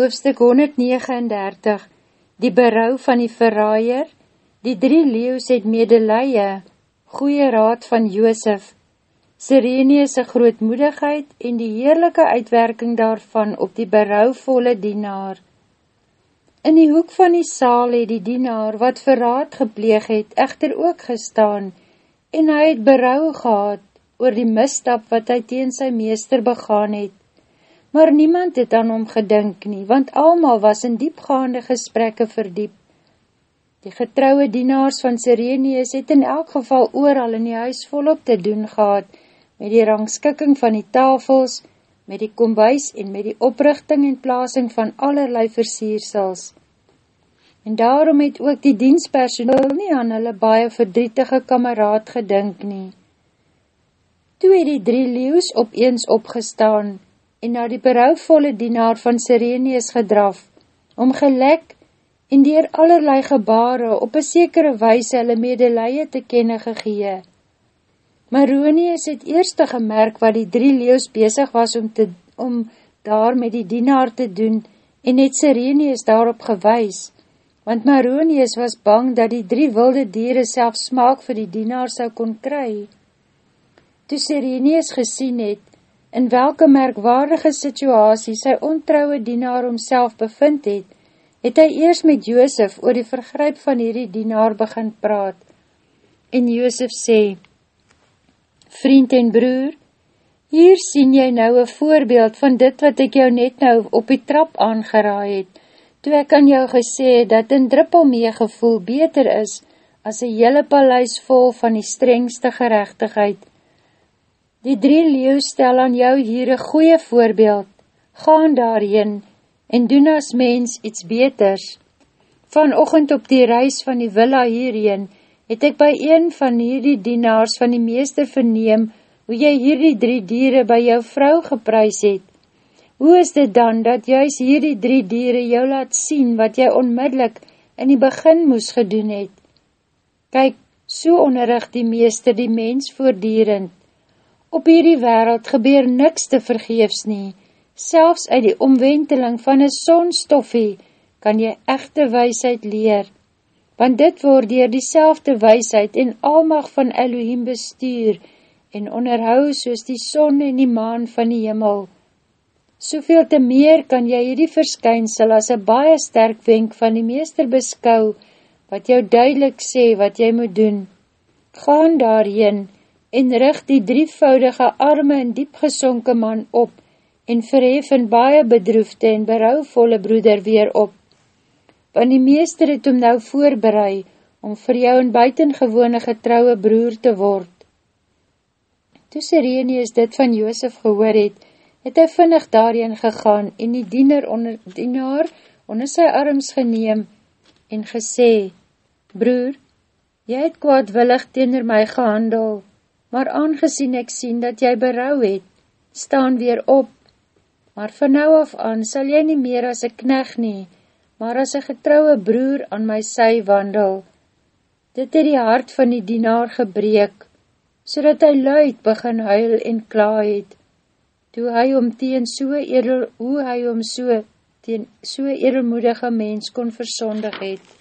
Hoofstuk 139 Die berou van die verraaier. Die drie leeuws het medelije Goeie raad van Joosef Sireneese grootmoedigheid en die heerlijke uitwerking daarvan op die berouvolle dienaar. In die hoek van die saal het die dienaar wat verraad gepleeg het echter ook gestaan en hy het berou gehad oor die misstap wat hy teen sy meester begaan het maar niemand het aan hom gedink nie, want almal was in diepgaande gesprekke verdiep. Die getrouwe dienaars van Sireneus het in elk geval ooral in die huis volop te doen gehad, met die rangskikking van die tafels, met die kombuis en met die oprichting en plasing van allerlei versiersels. En daarom het ook die dienspersoneel nie aan hulle baie verdrietige kameraad gedink nie. Toe het die drie leeuws opeens opgestaan, en na die berouwvolle dienaar van Sireneus gedraf, om gelek en dier allerlei gebare op een sekere weise hulle medelije te kenne gegee. Maronius het eerste gemerk wat die drie leeuws bezig was om, te, om daar met die dienaar te doen en het Sireneus daarop gewys, want Maronius was bang dat die drie wilde dieren self smaak vir die dienaar sou kon kry. Toe Sireneus gesien het, in welke merkwaardige situasie sy ontrouwe dienaar homself bevind het, het hy eers met Joosef oor die vergryp van hierdie dienaar begin praat. En Joosef sê, Vriend en broer, hier sien jy nou een voorbeeld van dit wat ek jou net nou op die trap aangeraai het, toe ek aan jou gesê dat een druppel mee gevoel beter is as een hele paleis vol van die strengste gerechtigheid Die drie leeuw stel aan jou hier een goeie voorbeeld. Gaan daarheen en doen as mens iets beters. Vanochtend op die reis van die villa hierheen, het ek by een van hierdie dienaars van die meester verneem, hoe jy hierdie drie dieren by jou vrou geprys het. Hoe is dit dan, dat juist hierdie drie dieren jou laat sien, wat jy onmiddellik in die begin moes gedoen het? Kyk, so onderrig die meester die mens voordierend. Op hierdie wereld gebeur niks te vergeefs nie. Selfs uit die omwenteling van een sonstoffie kan jy echte weisheid leer, want dit word dier die selfde weisheid en almag van Elohim bestuur en onderhou soos die son en die maan van die jimmel. Soveel te meer kan jy hierdie verskynsel as een baie sterk wenk van die meester beskou, wat jou duidelik sê wat jy moet doen. Gaan daarheen, en richt die drievoudige arme en diepgesonke man op en verhef in baie bedroefde en berouwvolle broeder weer op. Want die meester het om nou voorbereid om vir jou een buitengewone getrouwe broer te word. Toe Sirenius dit van Joosef gehoor het, het hy vinnig daarin gegaan en die diener onder, dienaar onder sy arms geneem en gesê, Broer, jy het kwaadwillig teender my gehandel, maar aangezien ek sien dat jy berou het, staan weer op, maar van nou af aan sal jy nie meer as ek kneg nie, maar as een getrouwe broer aan my sy wandel. Dit het die hart van die dienaar gebreek, so dat hy luid begin huil en kla het, toe hy om teen so edel, hoe hy om so, teen so edelmoedige mens kon versondig het.